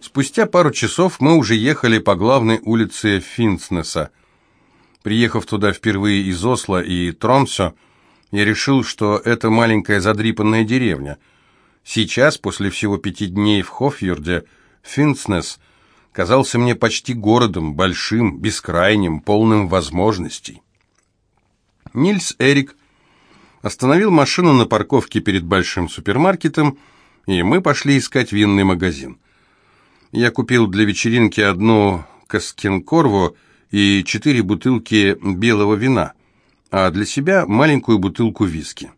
Спустя пару часов мы уже ехали по главной улице Финснеса. Приехав туда впервые из Осло и Тромсо, я решил, что это маленькая задрипанная деревня. Сейчас, после всего пяти дней в Хофьюрде, Финснес казался мне почти городом, большим, бескрайним, полным возможностей. Нильс Эрик остановил машину на парковке перед большим супермаркетом, и мы пошли искать винный магазин. Я купил для вечеринки одну каскинкорву и четыре бутылки белого вина, а для себя маленькую бутылку виски.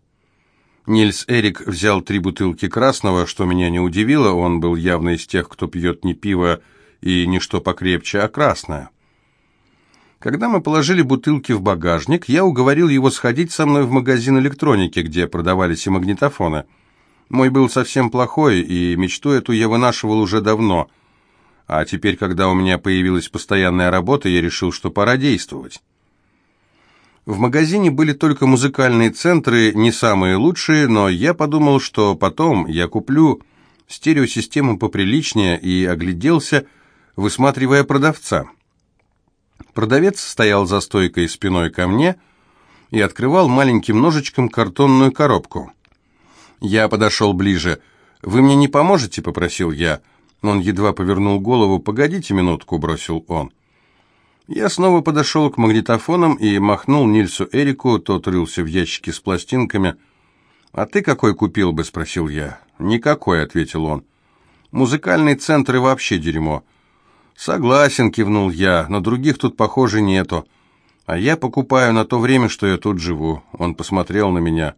Нильс Эрик взял три бутылки красного, что меня не удивило, он был явно из тех, кто пьет не пиво и не что покрепче, а красное. Когда мы положили бутылки в багажник, я уговорил его сходить со мной в магазин электроники, где продавались и магнитофоны. Мой был совсем плохой, и мечту эту я вынашивал уже давно – а теперь, когда у меня появилась постоянная работа, я решил, что пора действовать. В магазине были только музыкальные центры, не самые лучшие, но я подумал, что потом я куплю стереосистему поприличнее и огляделся, высматривая продавца. Продавец стоял за стойкой спиной ко мне и открывал маленьким ножичком картонную коробку. Я подошел ближе. «Вы мне не поможете?» — попросил я. Он едва повернул голову. «Погодите минутку», — бросил он. Я снова подошел к магнитофонам и махнул Нильсу Эрику, тот рылся в ящике с пластинками. «А ты какой купил бы?» — спросил я. «Никакой», — ответил он. «Музыкальные центры вообще дерьмо». «Согласен», — кивнул я, — «но других тут, похоже, нету. А я покупаю на то время, что я тут живу». Он посмотрел на меня.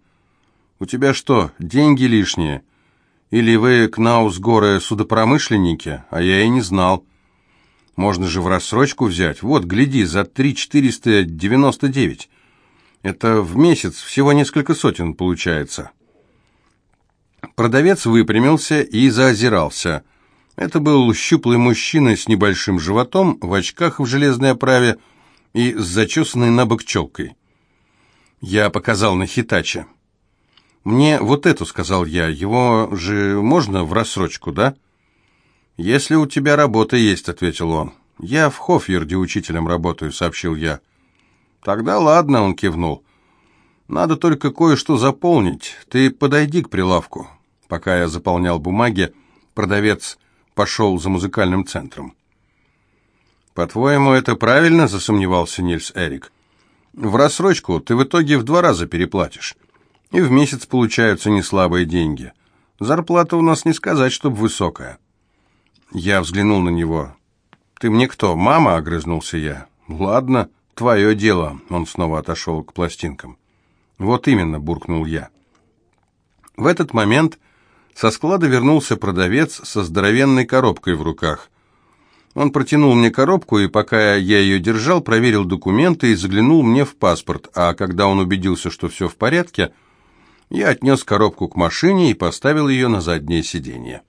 «У тебя что, деньги лишние?» Или вы, Кнаусгоры, судопромышленники, а я и не знал. Можно же в рассрочку взять. Вот, гляди, за 3,499. Это в месяц всего несколько сотен получается. Продавец выпрямился и заозирался. Это был щуплый мужчина с небольшим животом, в очках в железной оправе и с зачесанной на бок челкой. Я показал на Хитаче. «Мне вот эту», — сказал я, — «его же можно в рассрочку, да?» «Если у тебя работа есть», — ответил он. «Я в Хофьерде учителем работаю», — сообщил я. «Тогда ладно», — он кивнул. «Надо только кое-что заполнить. Ты подойди к прилавку». Пока я заполнял бумаги, продавец пошел за музыкальным центром. «По-твоему, это правильно?» — засомневался Нильс Эрик. «В рассрочку ты в итоге в два раза переплатишь и в месяц получаются неслабые деньги. Зарплата у нас не сказать, чтоб высокая. Я взглянул на него. «Ты мне кто, мама?» — огрызнулся я. «Ладно, твое дело», — он снова отошел к пластинкам. «Вот именно», — буркнул я. В этот момент со склада вернулся продавец со здоровенной коробкой в руках. Он протянул мне коробку, и пока я ее держал, проверил документы и заглянул мне в паспорт, а когда он убедился, что все в порядке, — я отнес коробку к машине и поставил ее на заднее сиденье.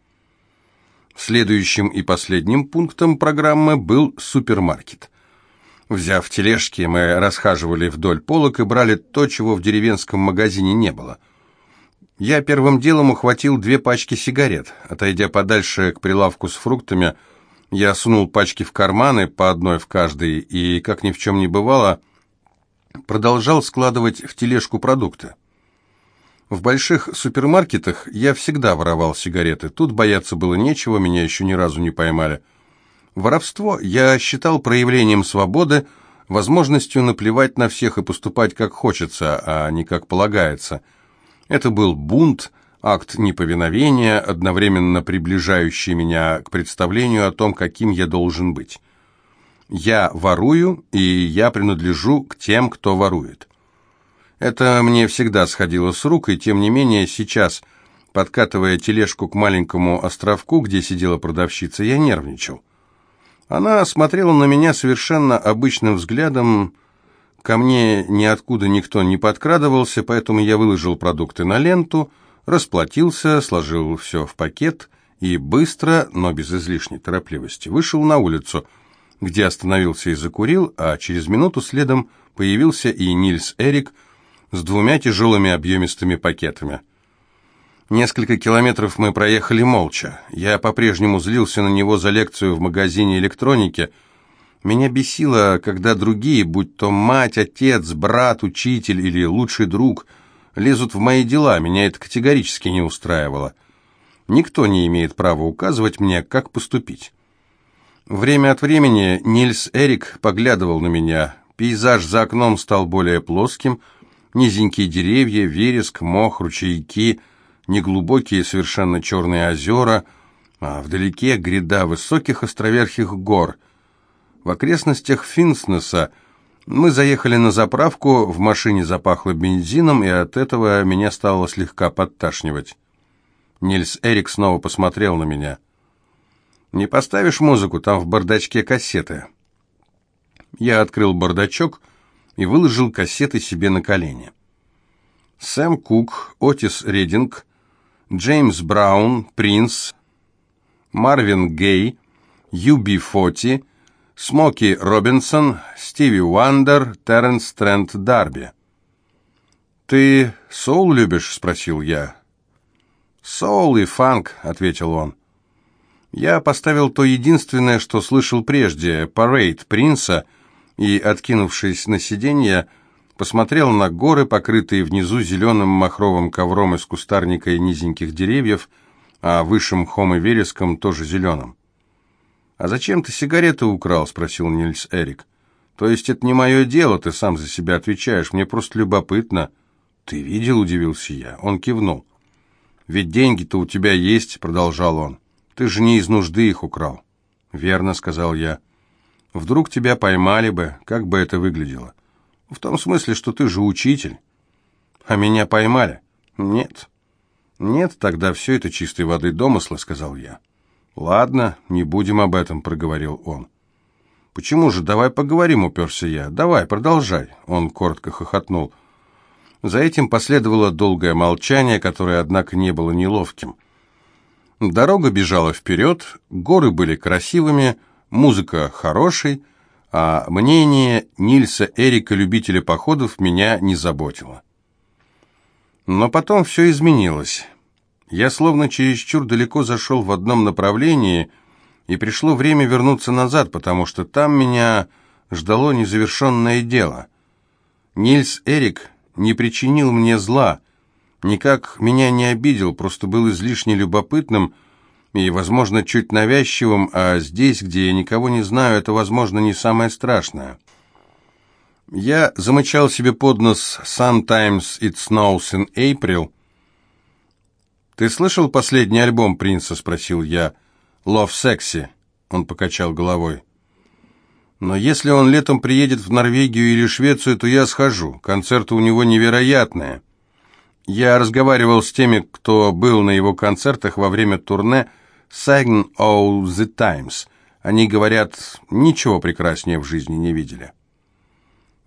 Следующим и последним пунктом программы был супермаркет. Взяв тележки, мы расхаживали вдоль полок и брали то, чего в деревенском магазине не было. Я первым делом ухватил две пачки сигарет. Отойдя подальше к прилавку с фруктами, я сунул пачки в карманы, по одной в каждый, и, как ни в чем не бывало, продолжал складывать в тележку продукты. В больших супермаркетах я всегда воровал сигареты. Тут бояться было нечего, меня еще ни разу не поймали. Воровство я считал проявлением свободы, возможностью наплевать на всех и поступать как хочется, а не как полагается. Это был бунт, акт неповиновения, одновременно приближающий меня к представлению о том, каким я должен быть. Я ворую, и я принадлежу к тем, кто ворует. Это мне всегда сходило с рук, и тем не менее сейчас, подкатывая тележку к маленькому островку, где сидела продавщица, я нервничал. Она смотрела на меня совершенно обычным взглядом, ко мне ниоткуда никто не подкрадывался, поэтому я выложил продукты на ленту, расплатился, сложил все в пакет и быстро, но без излишней торопливости, вышел на улицу, где остановился и закурил, а через минуту следом появился и Нильс Эрик – с двумя тяжелыми объемистыми пакетами. Несколько километров мы проехали молча. Я по-прежнему злился на него за лекцию в магазине электроники. Меня бесило, когда другие, будь то мать, отец, брат, учитель или лучший друг, лезут в мои дела. Меня это категорически не устраивало. Никто не имеет права указывать мне, как поступить. Время от времени Нильс Эрик поглядывал на меня. Пейзаж за окном стал более плоским. Низенькие деревья, вереск, мох, ручейки — неглубокие совершенно черные озера, а вдалеке гряда высоких островерхих гор. В окрестностях Финснеса мы заехали на заправку, в машине запахло бензином, и от этого меня стало слегка подташнивать. Нильс Эрик снова посмотрел на меня. «Не поставишь музыку, там в бардачке кассеты». Я открыл бардачок и выложил кассеты себе на колени. Сэм Кук, Отис Рединг, Джеймс Браун, Принц, Марвин Гей, Юби Фоти, Смоки Робинсон, Стиви Уандер, Терренс Трент Дарби. «Ты соул любишь?» — спросил я. «Соул и фанк», — ответил он. Я поставил то единственное, что слышал прежде, «Парейд» Принца, и, откинувшись на сиденье, посмотрел на горы, покрытые внизу зеленым махровым ковром из кустарника и низеньких деревьев, а выше мхом и вереском тоже зеленым. «А зачем ты сигареты украл?» — спросил Нильс Эрик. «То есть это не мое дело, ты сам за себя отвечаешь, мне просто любопытно». «Ты видел?» — удивился я. Он кивнул. «Ведь деньги-то у тебя есть», — продолжал он. «Ты же не из нужды их украл». «Верно», — сказал я. «Вдруг тебя поймали бы, как бы это выглядело?» В том смысле, что ты же учитель. А меня поймали? Нет. Нет, тогда все это чистой воды домысла, сказал я. Ладно, не будем об этом, проговорил он. Почему же? Давай поговорим, уперся я. Давай, продолжай. Он коротко хохотнул. За этим последовало долгое молчание, которое, однако, не было неловким. Дорога бежала вперед, горы были красивыми, музыка хорошей, а мнение Нильса Эрика, любителя походов, меня не заботило. Но потом все изменилось. Я словно чересчур далеко зашел в одном направлении, и пришло время вернуться назад, потому что там меня ждало незавершенное дело. Нильс Эрик не причинил мне зла, никак меня не обидел, просто был излишне любопытным, и, возможно, чуть навязчивым, а здесь, где я никого не знаю, это, возможно, не самое страшное. Я замычал себе под нос «Sometimes it snows in April». «Ты слышал последний альбом Принца?» — спросил я. «Love Sexy». Он покачал головой. «Но если он летом приедет в Норвегию или Швецию, то я схожу. Концерты у него невероятные». Я разговаривал с теми, кто был на его концертах во время турне — Sign of the Times. Они говорят, ничего прекраснее в жизни не видели.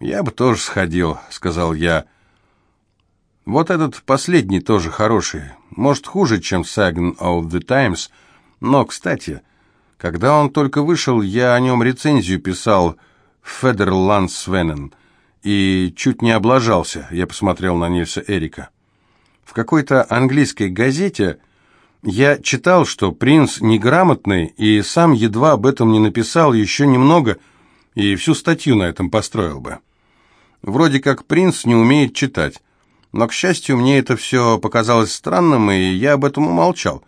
«Я бы тоже сходил», — сказал я. «Вот этот последний тоже хороший. Может, хуже, чем Sign of the Times. Но, кстати, когда он только вышел, я о нем рецензию писал в Федерландсвенен и чуть не облажался. Я посмотрел на Нильса Эрика. В какой-то английской газете я читал, что принц неграмотный, и сам едва об этом не написал еще немного, и всю статью на этом построил бы. Вроде как принц не умеет читать. Но, к счастью, мне это все показалось странным, и я об этом умолчал.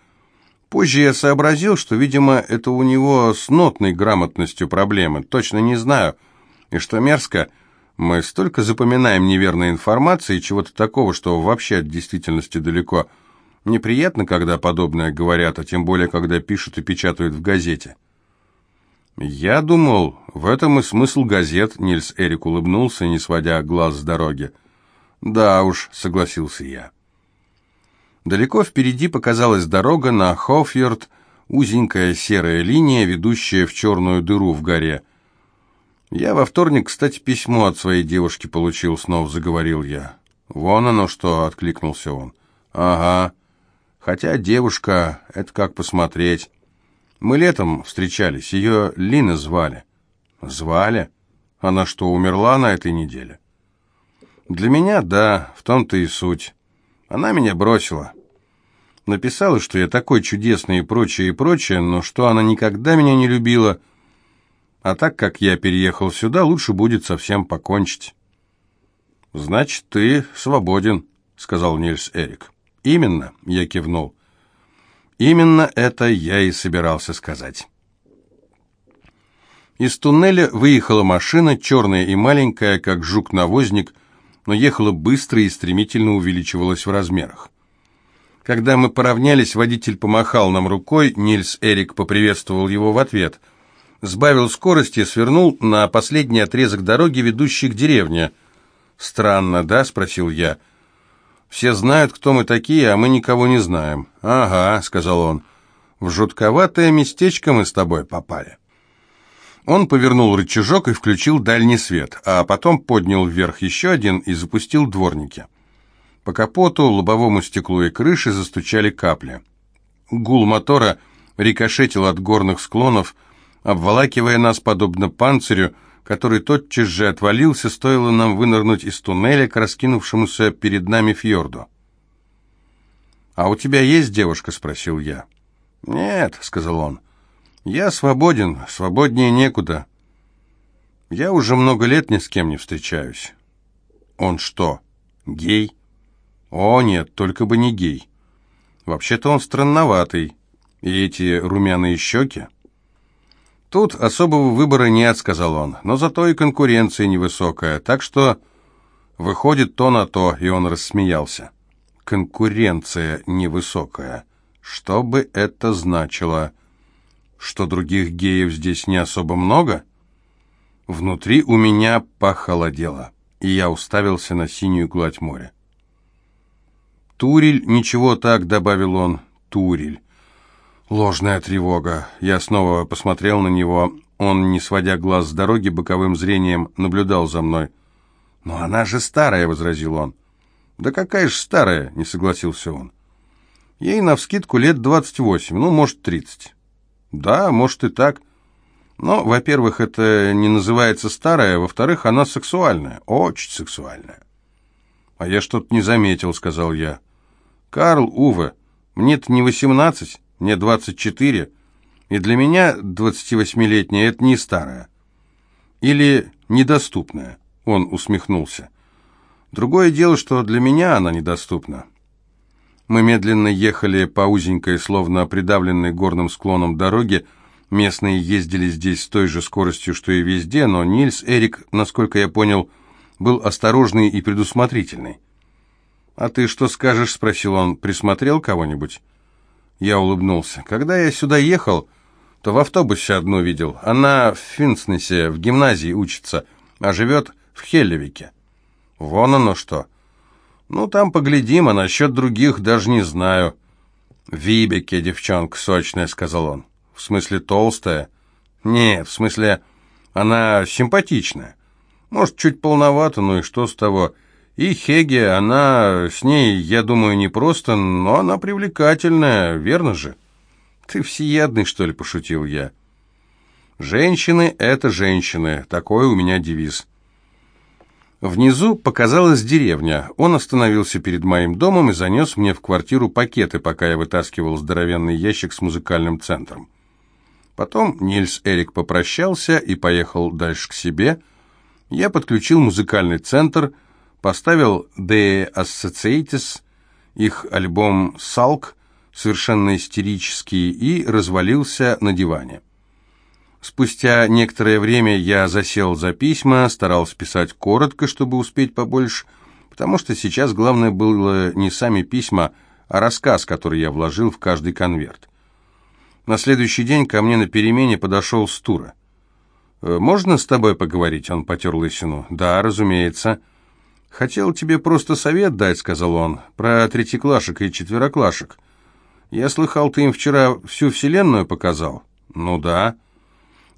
Позже я сообразил, что, видимо, это у него с нотной грамотностью проблемы, точно не знаю. И что мерзко, мы столько запоминаем неверной информации чего-то такого, что вообще от действительности далеко – Неприятно, когда подобное говорят, а тем более, когда пишут и печатают в газете. «Я думал, в этом и смысл газет», — Нильс Эрик улыбнулся, не сводя глаз с дороги. «Да уж», — согласился я. Далеко впереди показалась дорога на Хофьерд, узенькая серая линия, ведущая в черную дыру в горе. «Я во вторник, кстати, письмо от своей девушки получил», — снова заговорил я. «Вон оно что», — откликнулся он. «Ага. Хотя девушка, это как посмотреть. Мы летом встречались, ее Лина звали. Звали? Она что, умерла на этой неделе? Для меня, да, в том-то и суть. Она меня бросила. Написала, что я такой чудесный и прочее, и прочее, но что она никогда меня не любила. А так как я переехал сюда, лучше будет совсем покончить. «Значит, ты свободен», — сказал Нильс Эрик. «Именно», — я кивнул. «Именно это я и собирался сказать». Из туннеля выехала машина, черная и маленькая, как жук-навозник, но ехала быстро и стремительно увеличивалась в размерах. Когда мы поравнялись, водитель помахал нам рукой, Нильс Эрик поприветствовал его в ответ. Сбавил скорости и свернул на последний отрезок дороги, ведущий к деревне. «Странно, да?» — спросил я. «Все знают, кто мы такие, а мы никого не знаем». «Ага», — сказал он. «В жутковатое местечко мы с тобой попали». Он повернул рычажок и включил дальний свет, а потом поднял вверх еще один и запустил дворники. По капоту, лобовому стеклу и крыше застучали капли. Гул мотора рикошетил от горных склонов, обволакивая нас подобно панцирю, который тотчас же отвалился, стоило нам вынырнуть из туннеля к раскинувшемуся перед нами фьорду. «А у тебя есть девушка?» — спросил я. «Нет», — сказал он. Я свободен, свободнее некуда. Я уже много лет ни с кем не встречаюсь. Он что, гей? О, нет, только бы не гей. Вообще-то он странноватый. И эти румяные щеки? Тут особого выбора нет, сказал он, но зато и конкуренция невысокая, так что выходит то на то, и он рассмеялся. Конкуренция невысокая. Что бы это значило? что других геев здесь не особо много? Внутри у меня похолодело, и я уставился на синюю гладь моря. «Турель, ничего так», — добавил он, — «турель». Ложная тревога. Я снова посмотрел на него. Он, не сводя глаз с дороги, боковым зрением наблюдал за мной. «Но она же старая», — возразил он. «Да какая же старая?» — не согласился он. «Ей навскидку лет двадцать восемь, ну, может, тридцать». Да, может и так. Но, во-первых, это не называется старая, во-вторых, она сексуальная, очень сексуальная. А я что-то не заметил, сказал я. Карл, Уве, мне-то не восемнадцать, мне двадцать четыре, и для меня двадцативосьмилетняя это не старая. Или недоступная, он усмехнулся. Другое дело, что для меня она недоступна. Мы медленно ехали по узенькой, словно придавленной горным склоном дороге. Местные ездили здесь с той же скоростью, что и везде, но Нильс Эрик, насколько я понял, был осторожный и предусмотрительный. «А ты что скажешь?» — спросил он. «Присмотрел кого-нибудь?» Я улыбнулся. «Когда я сюда ехал, то в автобусе одну видел. Она в Финснесе, в гимназии учится, а живет в Хеллевике». «Вон оно что!» «Ну, там поглядим, а насчет других даже не знаю». «Вибеке девчонка сочная», — сказал он. «В смысле толстая?» «Нет, в смысле она симпатичная. Может, чуть полновато, ну и что с того?» И Хеге, она с ней, я думаю, не просто, но она привлекательная, верно же? Ты всеядный, что ли, пошутил я. Женщины — это женщины, такой у меня девиз. Внизу показалась деревня. Он остановился перед моим домом и занес мне в квартиру пакеты, пока я вытаскивал здоровенный ящик с музыкальным центром. Потом Нильс Эрик попрощался и поехал дальше к себе. Я подключил музыкальный центр, поставил The Associates, их альбом «Салк», совершенно истерический, и развалился на диване. Спустя некоторое время я засел за письма, старался писать коротко, чтобы успеть побольше, потому что сейчас главное было не сами письма, а рассказ, который я вложил в каждый конверт. На следующий день ко мне на перемене подошел Стура. «Э, «Можно с тобой поговорить?» — он потер лысину. «Да, разумеется». «Хотел тебе просто совет дать», — сказал он, — «про третьеклашек и четвероклашек. Я слыхал, ты им вчера всю вселенную показал?» «Ну да».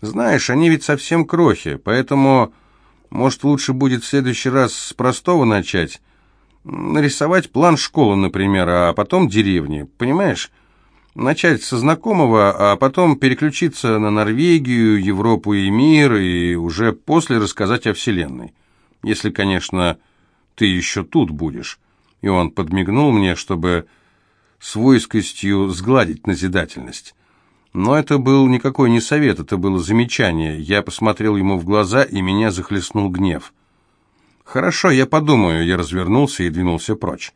Знаешь, они ведь совсем крохи, поэтому, может, лучше будет в следующий раз с простого начать. Нарисовать план школы, например, а потом деревни, понимаешь? Начать со знакомого, а потом переключиться на Норвегию, Европу и мир, и уже после рассказать о Вселенной. Если, конечно, ты еще тут будешь. И он подмигнул мне, чтобы свойскостью сгладить назидательность. Но это был никакой не совет, это было замечание. Я посмотрел ему в глаза, и меня захлестнул гнев. «Хорошо, я подумаю», — я развернулся и двинулся прочь.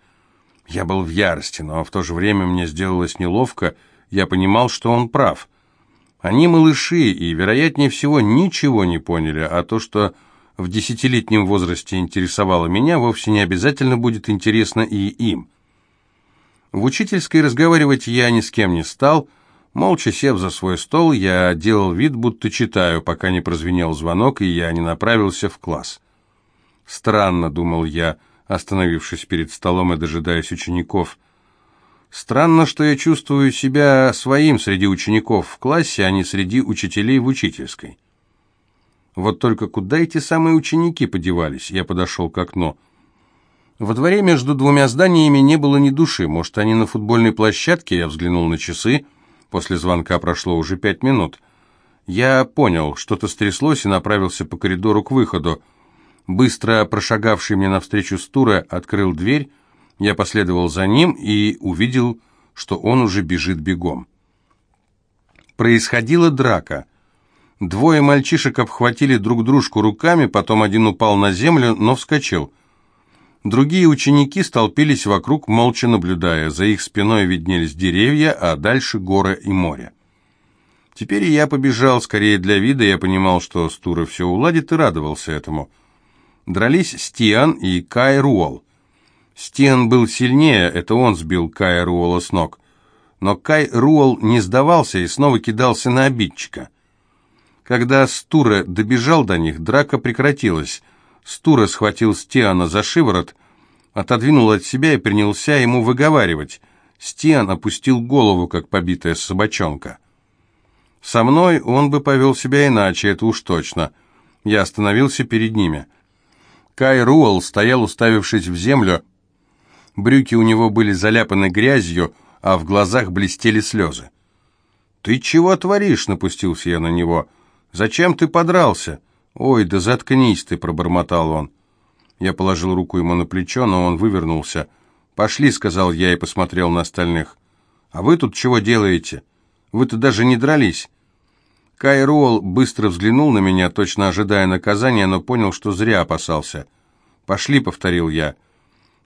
Я был в ярости, но в то же время мне сделалось неловко, я понимал, что он прав. Они малыши и, вероятнее всего, ничего не поняли, а то, что в десятилетнем возрасте интересовало меня, вовсе не обязательно будет интересно и им. В учительской разговаривать я ни с кем не стал, молча сев за свой стол, я делал вид, будто читаю, пока не прозвенел звонок, и я не направился в класс. Странно, думал я, остановившись перед столом и дожидаясь учеников. Странно, что я чувствую себя своим среди учеников в классе, а не среди учителей в учительской. Вот только куда эти самые ученики подевались? Я подошел к окну. Во дворе между двумя зданиями не было ни души. Может, они на футбольной площадке? Я взглянул на часы. После звонка прошло уже пять минут. Я понял, что-то стряслось и направился по коридору к выходу. Быстро прошагавший мне навстречу Стура открыл дверь. Я последовал за ним и увидел, что он уже бежит бегом. Происходила драка. Двое мальчишек обхватили друг дружку руками, потом один упал на землю, но вскочил. Другие ученики столпились вокруг, молча наблюдая. За их спиной виднелись деревья, а дальше горы и море. Теперь я побежал, скорее для вида, я понимал, что Стура все уладит, и радовался этому. Дрались Стиан и Кай Руол. Стиан был сильнее, это он сбил Кая Руола с ног. Но Кай Руол не сдавался и снова кидался на обидчика. Когда Стура добежал до них, драка прекратилась. Стура схватил Стиана за шиворот, отодвинул от себя и принялся ему выговаривать. Стиан опустил голову, как побитая собачонка. Со мной он бы повел себя иначе, это уж точно. Я остановился перед ними. Кай Руэлл стоял, уставившись в землю. Брюки у него были заляпаны грязью, а в глазах блестели слезы. «Ты чего творишь?» — напустился я на него. «Зачем ты подрался?» «Ой, да заткнись ты!» — пробормотал он. Я положил руку ему на плечо, но он вывернулся. «Пошли», — сказал я и посмотрел на остальных. «А вы тут чего делаете? Вы-то даже не дрались». Кай Роул быстро взглянул на меня, точно ожидая наказания, но понял, что зря опасался. «Пошли», — повторил я.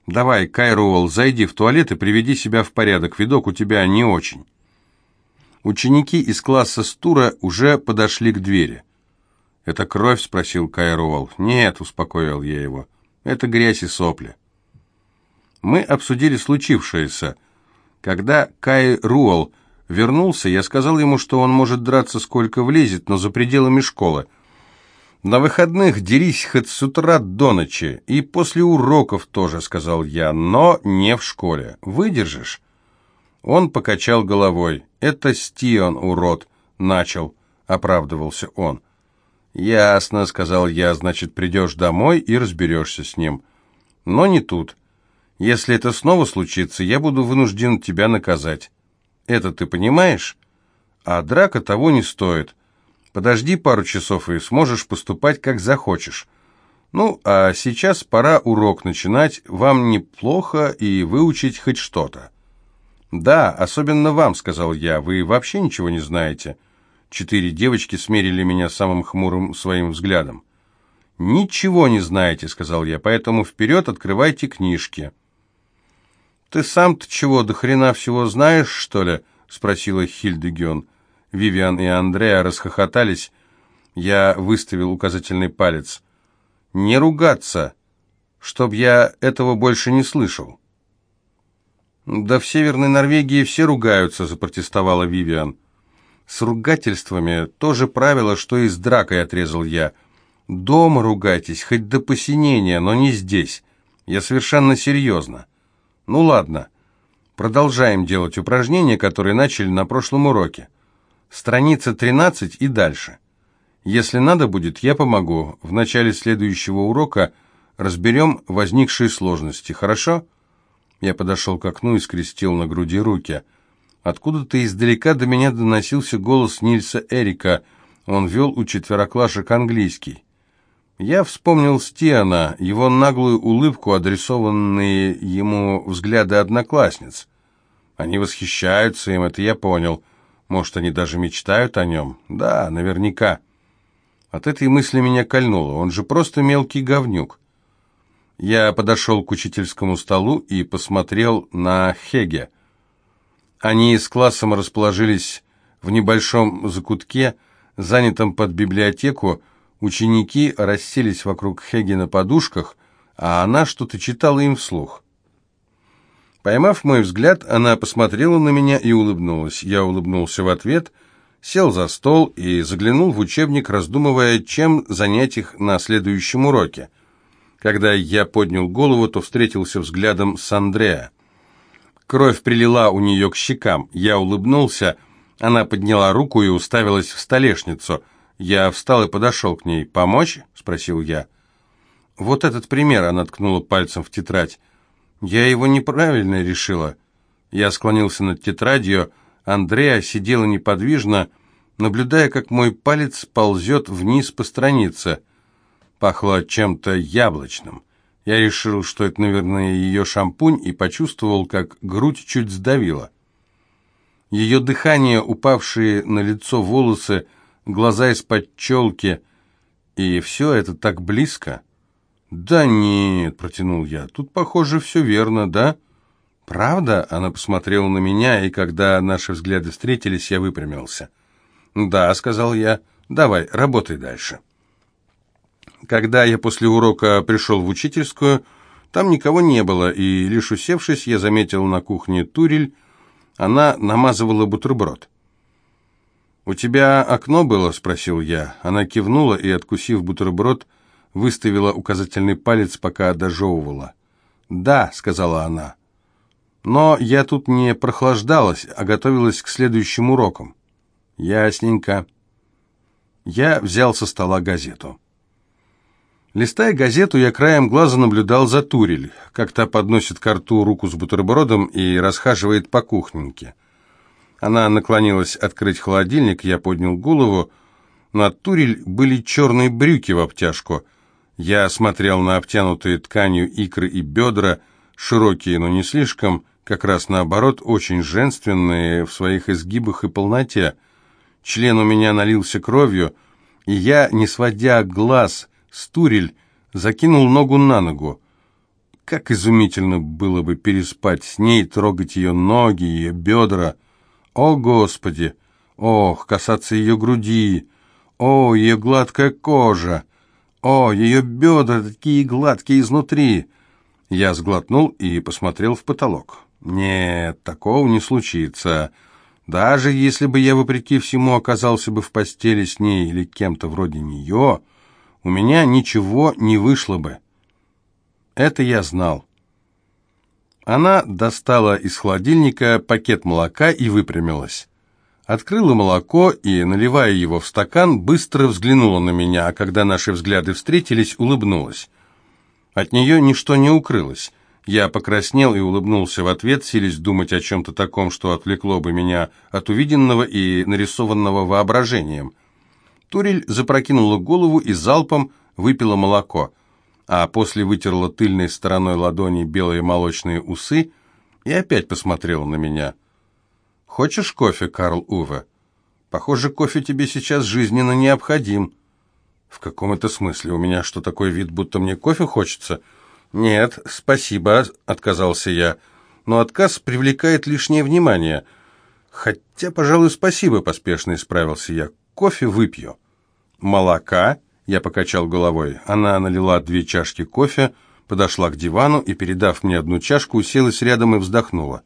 «Давай, Кай Роул, зайди в туалет и приведи себя в порядок, видок у тебя не очень». Ученики из класса Стура уже подошли к двери. «Это кровь?» — спросил Кай Роул. «Нет», — успокоил я его. «Это грязь и сопли». Мы обсудили случившееся. Когда Кай Руэлл вернулся, я сказал ему, что он может драться сколько влезет, но за пределами школы. «На выходных дерись хоть с утра до ночи, и после уроков тоже», — сказал я, — «но не в школе. Выдержишь?» Он покачал головой. «Это Стион, урод», — начал, — оправдывался он. «Ясно», — сказал я, — «значит, придешь домой и разберешься с ним». «Но не тут. Если это снова случится, я буду вынужден тебя наказать». Это ты понимаешь? А драка того не стоит. Подожди пару часов и сможешь поступать как захочешь. Ну, а сейчас пора урок начинать. Вам неплохо и выучить хоть что-то. Да, особенно вам, сказал я. Вы вообще ничего не знаете. Четыре девочки смерили меня самым хмурым своим взглядом. «Ничего не знаете», — сказал я, — «поэтому вперед открывайте книжки». «Ты сам-то чего, до хрена всего знаешь, что ли?» — спросила Хильдеген. Вивиан и Андреа расхохотались. Я выставил указательный палец. «Не ругаться, чтоб я этого больше не слышал». «Да в Северной Норвегии все ругаются», — запротестовала Вивиан. «С ругательствами то же правило, что и с дракой», — отрезал я. «Дома ругайтесь, хоть до посинения, но не здесь. Я совершенно серьезно». Ну ладно, продолжаем делать упражнения, которые начали на прошлом уроке. Страница 13 и дальше. Если надо будет, я помогу. В начале следующего урока разберем возникшие сложности, хорошо? Я подошел к окну и скрестил на груди руки. Откуда-то издалека до меня доносился голос Нильса Эрика. Он вел у четвероклашек английский. Я вспомнил Стиана, его наглую улыбку, адресованные ему взгляды одноклассниц. Они восхищаются им, это я понял. Может, они даже мечтают о нем? Да, наверняка. От этой мысли меня кольнуло. Он же просто мелкий говнюк. Я подошел к учительскому столу и посмотрел на Хеге. Они с классом расположились в небольшом закутке, занятом под библиотеку. Ученики расселись вокруг Хеги на подушках, а она что-то читала им вслух. Поймав мой взгляд, она посмотрела на меня и улыбнулась. Я улыбнулся в ответ, сел за стол и заглянул в учебник, раздумывая, чем занять их на следующем уроке. Когда я поднял голову, то встретился взглядом с Андреа. Кровь прилила у нее к щекам. Я улыбнулся. Она подняла руку и уставилась в столешницу. Я встал и подошел к ней. «Помочь?» — спросил я. «Вот этот пример», — она ткнула пальцем в тетрадь. Я его неправильно решила. Я склонился над тетрадью. Андреа сидела неподвижно, наблюдая, как мой палец ползет вниз по странице. Пахло чем-то яблочным. Я решил, что это, наверное, ее шампунь, и почувствовал, как грудь чуть сдавила. Ее дыхание, упавшие на лицо волосы, глаза из-под челки, и все это так близко. «Да нет», — протянул я, — «тут, похоже, все верно, да?» «Правда?» — она посмотрела на меня, и когда наши взгляды встретились, я выпрямился. «Да», — сказал я, — «давай, работай дальше». Когда я после урока пришел в учительскую, там никого не было, и лишь усевшись, я заметил на кухне турель, она намазывала бутерброд. «У тебя окно было?» — спросил я. Она кивнула и, откусив бутерброд, — выставила указательный палец, пока дожевывала. «Да», — сказала она. «Но я тут не прохлаждалась, а готовилась к следующим урокам». «Ясненько». Я взял со стола газету. Листая газету, я краем глаза наблюдал за Турель, как та подносит к рту руку с бутербродом и расхаживает по кухненьке. Она наклонилась открыть холодильник, я поднял голову. На Турель были черные брюки в обтяжку — я смотрел на обтянутые тканью икры и бедра, широкие, но не слишком, как раз наоборот, очень женственные в своих изгибах и полноте. Член у меня налился кровью, и я, не сводя глаз с турель, закинул ногу на ногу. Как изумительно было бы переспать с ней, трогать ее ноги, ее бедра. О, Господи! Ох, касаться ее груди! О, ее гладкая кожа! О, ее бедра такие гладкие изнутри!» Я сглотнул и посмотрел в потолок. «Нет, такого не случится. Даже если бы я, вопреки всему, оказался бы в постели с ней или кем-то вроде нее, у меня ничего не вышло бы. Это я знал». Она достала из холодильника пакет молока и выпрямилась открыла молоко и, наливая его в стакан, быстро взглянула на меня, а когда наши взгляды встретились, улыбнулась. От нее ничто не укрылось. Я покраснел и улыбнулся в ответ, силясь думать о чем-то таком, что отвлекло бы меня от увиденного и нарисованного воображением. Турель запрокинула голову и залпом выпила молоко, а после вытерла тыльной стороной ладони белые молочные усы и опять посмотрела на меня. «Хочешь кофе, Карл Уве? Похоже, кофе тебе сейчас жизненно необходим». «В каком это смысле? У меня что, такой вид, будто мне кофе хочется?» «Нет, спасибо», — отказался я. «Но отказ привлекает лишнее внимание». «Хотя, пожалуй, спасибо», — поспешно исправился я. «Кофе выпью». «Молока?» — я покачал головой. Она налила две чашки кофе, подошла к дивану и, передав мне одну чашку, уселась рядом и вздохнула.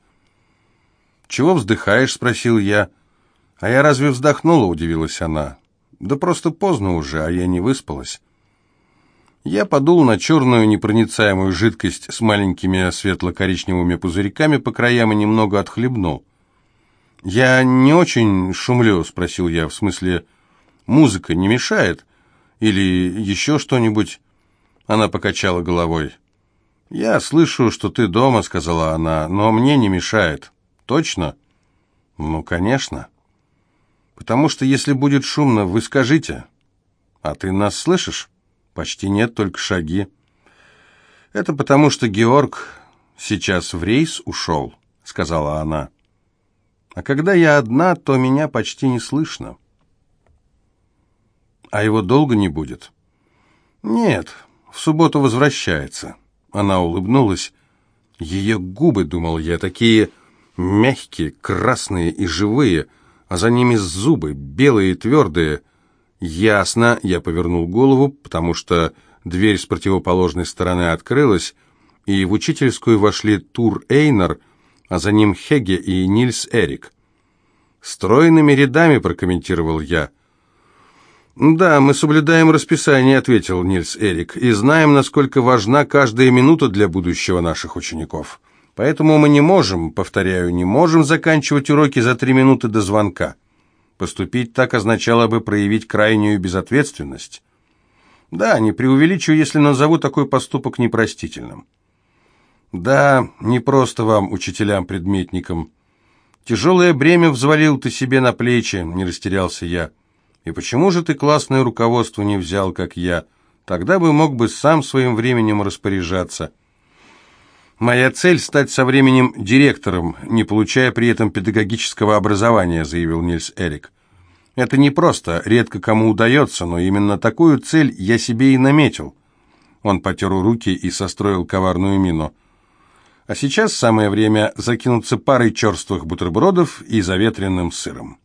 «Чего вздыхаешь?» — спросил я. «А я разве вздохнула?» — удивилась она. «Да просто поздно уже, а я не выспалась». Я подул на черную непроницаемую жидкость с маленькими светло-коричневыми пузырьками по краям и немного отхлебнул. «Я не очень шумлю», — спросил я, — «в смысле, музыка не мешает? Или еще что-нибудь?» Она покачала головой. «Я слышу, что ты дома», — сказала она, — «но мне не мешает». Точно? Ну, конечно. Потому что если будет шумно, вы скажите. А ты нас слышишь? Почти нет, только шаги. Это потому что Георг сейчас в рейс ушел, сказала она. А когда я одна, то меня почти не слышно. А его долго не будет? Нет, в субботу возвращается. Она улыбнулась. Ее губы, думал я, такие мягкие, красные и живые, а за ними зубы, белые и твердые. Ясно, я повернул голову, потому что дверь с противоположной стороны открылась, и в учительскую вошли Тур Эйнер, а за ним Хеге и Нильс Эрик. «Стройными рядами», — прокомментировал я. «Да, мы соблюдаем расписание», — ответил Нильс Эрик, «и знаем, насколько важна каждая минута для будущего наших учеников. Поэтому мы не можем, повторяю, не можем заканчивать уроки за три минуты до звонка. Поступить так означало бы проявить крайнюю безответственность. Да, не преувеличу, если назову такой поступок непростительным. Да, не просто вам, учителям-предметникам. Тяжелое бремя взвалил ты себе на плечи, не растерялся я. И почему же ты классное руководство не взял, как я? Тогда бы мог бы сам своим временем распоряжаться. Моя цель стать со временем директором, не получая при этом педагогического образования, заявил Нильс Эрик. Это не просто, редко кому удается, но именно такую цель я себе и наметил. Он потер руки и состроил коварную мину. А сейчас самое время закинуться парой черствых бутербродов и заветренным сыром.